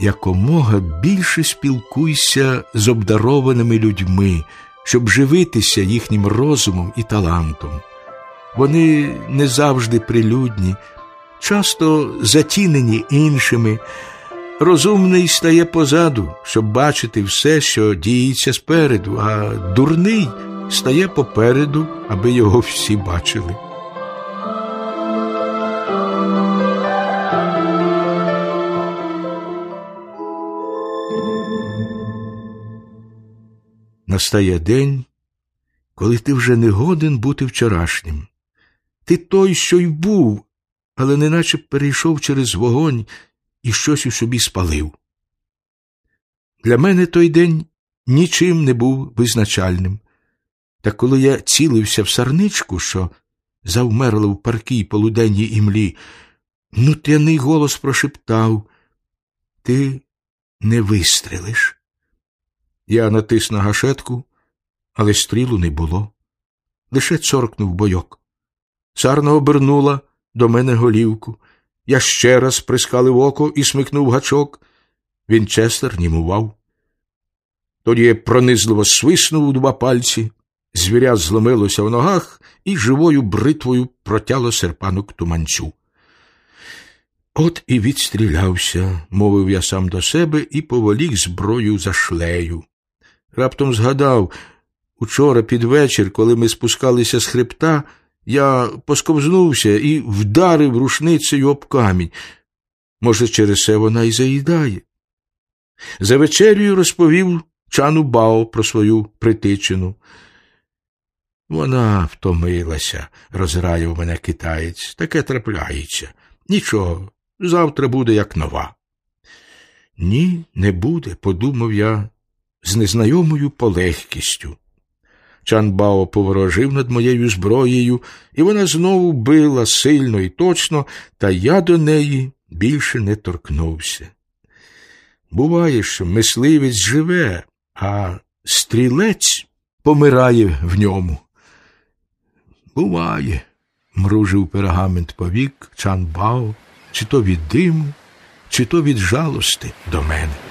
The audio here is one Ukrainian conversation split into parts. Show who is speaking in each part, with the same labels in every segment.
Speaker 1: якомога більше спілкуйся з обдарованими людьми, щоб живитися їхнім розумом і талантом. Вони не завжди прилюдні, часто затінені іншими. Розумний стає позаду, щоб бачити все, що діється спереду, а дурний стає попереду, аби його всі бачили. Настає день, коли ти вже не годен бути вчорашнім. Ти той, що й був, але неначе перейшов через вогонь і щось у собі спалив. Для мене той день нічим не був визначальним. Та коли я цілився в сарничку, що завмерла в паркій полуденній імлі, нутряний голос прошептав Ти не вистрелиш. Я натис на гашетку, але стрілу не було. Лише цоркнув бойок. Царна обернула до мене голівку. Я ще раз прискалив око і смикнув гачок. Вінчестер німував. Тоді я пронизливо свиснув у два пальці, звіря зломилося в ногах і живою бритвою протяло серпанок туманцю. От і відстрілявся, мовив я сам до себе і поволік зброю за шлею. Раптом згадав учора під вечір, коли ми спускалися з хребта, я посковзнувся і вдарив рушницею об камінь. Може, через це вона й заїдає. За вечерю розповів чану Бао про свою притичину. Вона втомилася, розраяв мене китаєць. Таке трапляється. Нічого, завтра буде як нова. Ні, не буде, подумав я з незнайомою полегкістю. Чан Бао поворожив над моєю зброєю, і вона знову била сильно і точно, та я до неї більше не торкнувся. Буває, що мисливець живе, а стрілець помирає в ньому. Буває, мружив пергамент повік Чан Бао, чи то від диму, чи то від жалости до мене.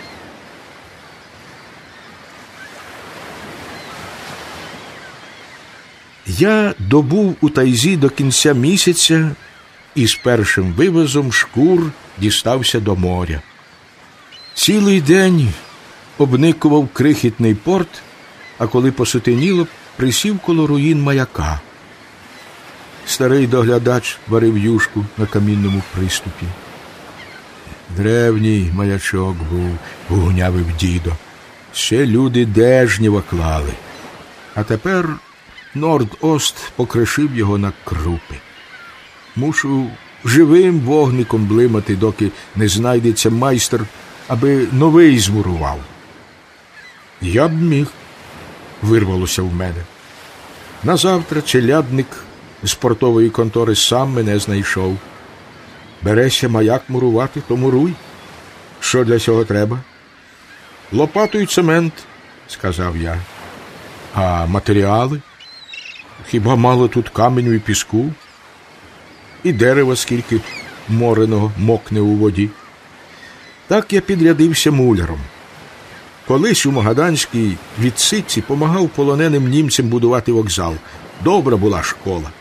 Speaker 1: Я добув у тайзі до кінця місяця і з першим вивозом шкур дістався до моря. Цілий день обникував крихітний порт, а коли посутеніло, присів коло руїн маяка. Старий доглядач варив юшку на камінному приступі. Древній маячок був, гугнявив дідо. Ще люди дежнєва клали. А тепер Норд-Ост покришив його на крупи. Мушу живим вогником блимати, доки не знайдеться майстер, аби новий змурував. Я б міг, вирвалося в мене. Назавтра челядник з портової контори сам мене знайшов. Береся маяк мурувати, то муруй. Що для цього треба? Лопату й цемент, сказав я. А матеріали? Хіба мало тут каменю і піску? І дерева скільки мореного мокне у воді. Так я підрядився муляром. Колись у Магаданській відсидці помагав полоненим німцям будувати вокзал. Добра була школа.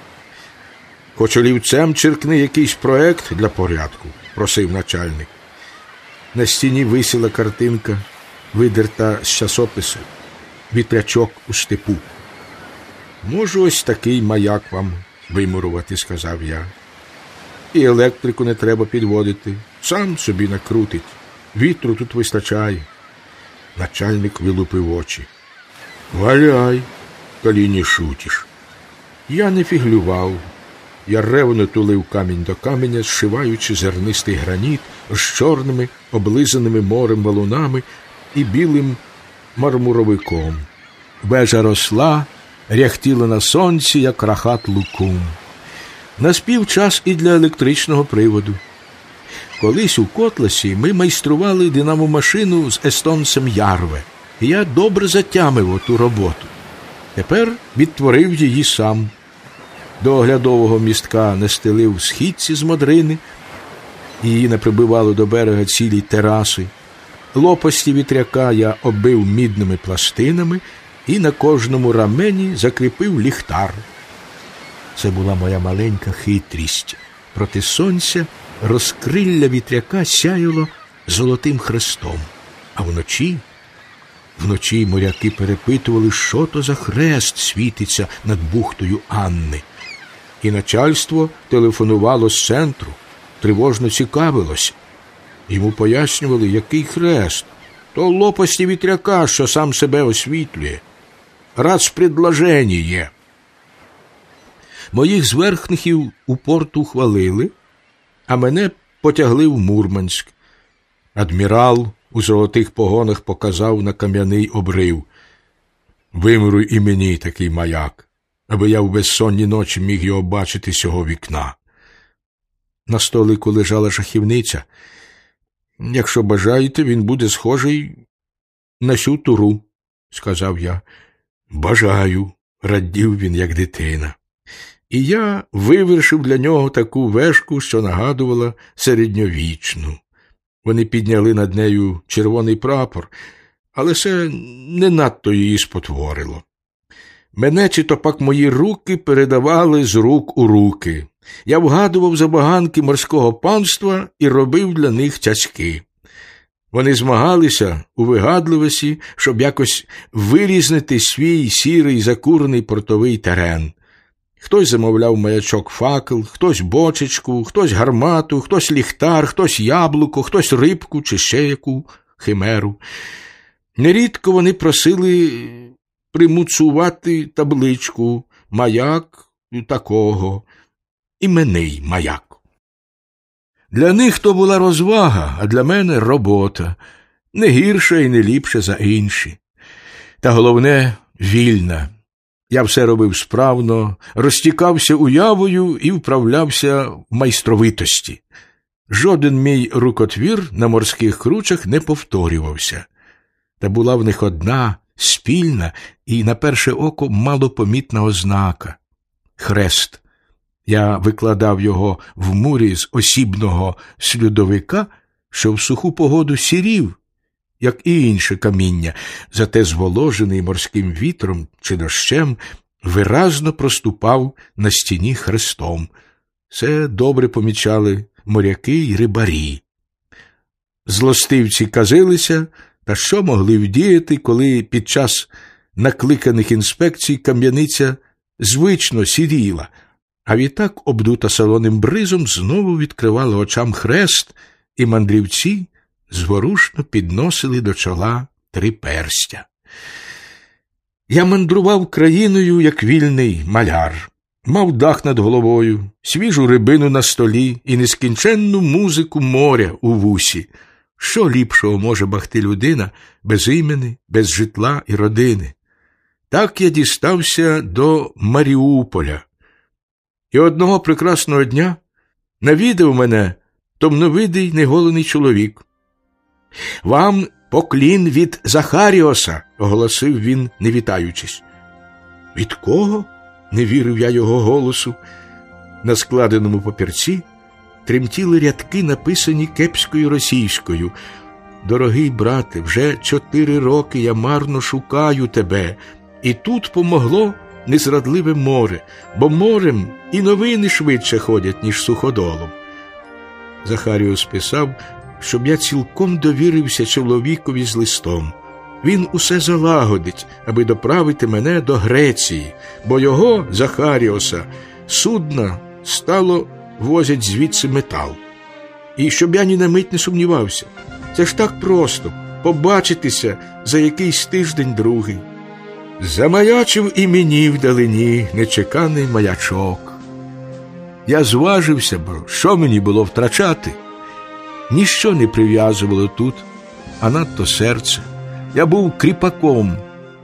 Speaker 1: Хоч олівцем черкни якийсь проект для порядку, просив начальник. На стіні висіла картинка, видерта з часопису, вітрячок у степу. Можу ось такий маяк вам вимурувати, сказав я. І електрику не треба підводити, сам собі накрутить. Вітру тут вистачає. Начальник вилупив очі. Валяй, коли не шутиш. Я не фіглював. Я ревно тулив камінь до каменя, зшиваючи зернистий граніт з чорними, облизаними морем валунами і білим мармуровиком. Вежа росла, ряхтіла на сонці, як рахат лукум. Наспів час і для електричного приводу. Колись у Котласі ми майстрували динамомашину з естонцем Ярве, і я добре затямив оту роботу. Тепер відтворив її сам. До оглядового містка не стелив східці з модрини, її не прибивало до берега цілі тераси, Лопасті вітряка я оббив мідними пластинами і на кожному рамені закріпив ліхтар. Це була моя маленька хитрість. Проти сонця розкрилля вітряка сяяло золотим хрестом, а вночі. Вночі моряки перепитували, що то за хрест світиться над бухтою Анни. І начальство телефонувало з центру, тривожно цікавилось. Йому пояснювали, який хрест, то лопасті вітряка, що сам себе освітлює. Раз предложення. Моїх зверхників у порту хвалили, а мене потягли в Мурманськ. Адмірал у золотих погонах показав на кам'яний обрив. Вимируй і мені такий маяк, аби я в безсонні ночі міг його бачити з цього вікна. На столику лежала шахівниця. Якщо бажаєте, він буде схожий на сю туру, сказав я. Бажаю, радів він, як дитина. І я вивершив для нього таку вешку, що нагадувала середньовічну. Вони підняли над нею червоний прапор, але це не надто її спотворило. Мене чи то пак мої руки передавали з рук у руки. Я вгадував забаганки морського панства і робив для них цяцьки. Вони змагалися у вигадливості, щоб якось вирізнити свій сірий закурений портовий терен. Хтось замовляв маячок факел, хтось бочечку, хтось гармату, хтось ліхтар, хтось яблуко, хтось рибку чи ще яку химеру. Нерідко вони просили примуцувати табличку маяк такого, іменний маяк. Для них то була розвага, а для мене робота, не гірша і не ліпша за інші. Та головне вільна. Я все робив справно, розтікався уявою і вправлявся в майстровитості. Жоден мій рукотвір на морських кручах не повторювався. Та була в них одна спільна і, на перше око, малопомітна ознака хрест. Я викладав його в мурі з осібного сльодовика, що в суху погоду сірів, як і інше каміння, зате зволожений морським вітром чи дощем, виразно проступав на стіні хрестом. Це добре помічали моряки й рибарі. Злостивці казилися, та що могли вдіяти, коли під час накликаних інспекцій кам'яниця звично сіріла, а відтак, обдута солоним бризом, знову відкривала очам хрест, і мандрівці зворушно підносили до чола три перстя. Я мандрував країною, як вільний маляр, мав дах над головою, свіжу рибину на столі і нескінченну музику моря у вусі. Що ліпшого може бахти людина без імени, без житла і родини? Так я дістався до Маріуполя. І одного прекрасного дня навідав мене томновидий неголений чоловік. Вам поклін від Захаріоса, оголосив він, не вітаючись. Від кого? не вірив я його голосу. На складеному папірці тремтіли рядки, написані кепською російською. Дорогий брате, вже чотири роки я марно шукаю тебе, і тут помогло незрадливе море, бо морем і новини швидше ходять, ніж суходолом. Захаріус писав, щоб я цілком довірився чоловікові з листом. Він усе залагодить, аби доправити мене до Греції, бо його, Захаріоса, судна стало возять звідси метал. І щоб я ні на мить не сумнівався, це ж так просто побачитися за якийсь тиждень другий. Замаячив і мені вдалині нечеканий маячок. Я зважився, бо що мені було втрачати? Ніщо не прив'язувало тут, а надто серце. Я був кріпаком,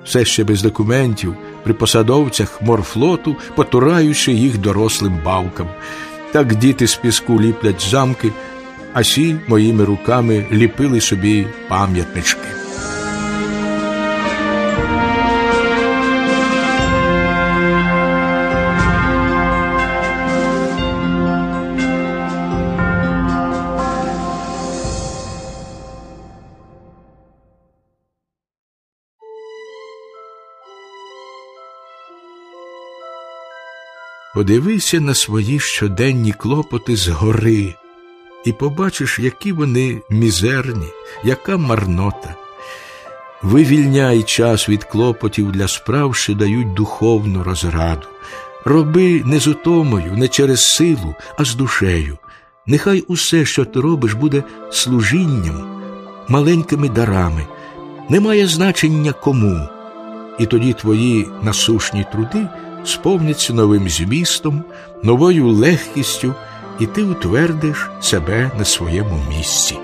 Speaker 1: все ще без документів, при посадовцях морфлоту, потураючи їх дорослим бавкам. Так діти з піску ліплять замки, а сі моїми руками ліпили собі пам'ятнички. Подивися на свої щоденні клопоти згори і побачиш, які вони мізерні, яка марнота. Вивільняй час від клопотів для справ, що дають духовну розраду. Роби не з утомою, не через силу, а з душею. Нехай усе, що ти робиш, буде служінням, маленькими дарами, не має значення кому. І тоді твої насушні труди сповняться новим змістом, новою легкістю, і ти утвердиш себе на своєму місці.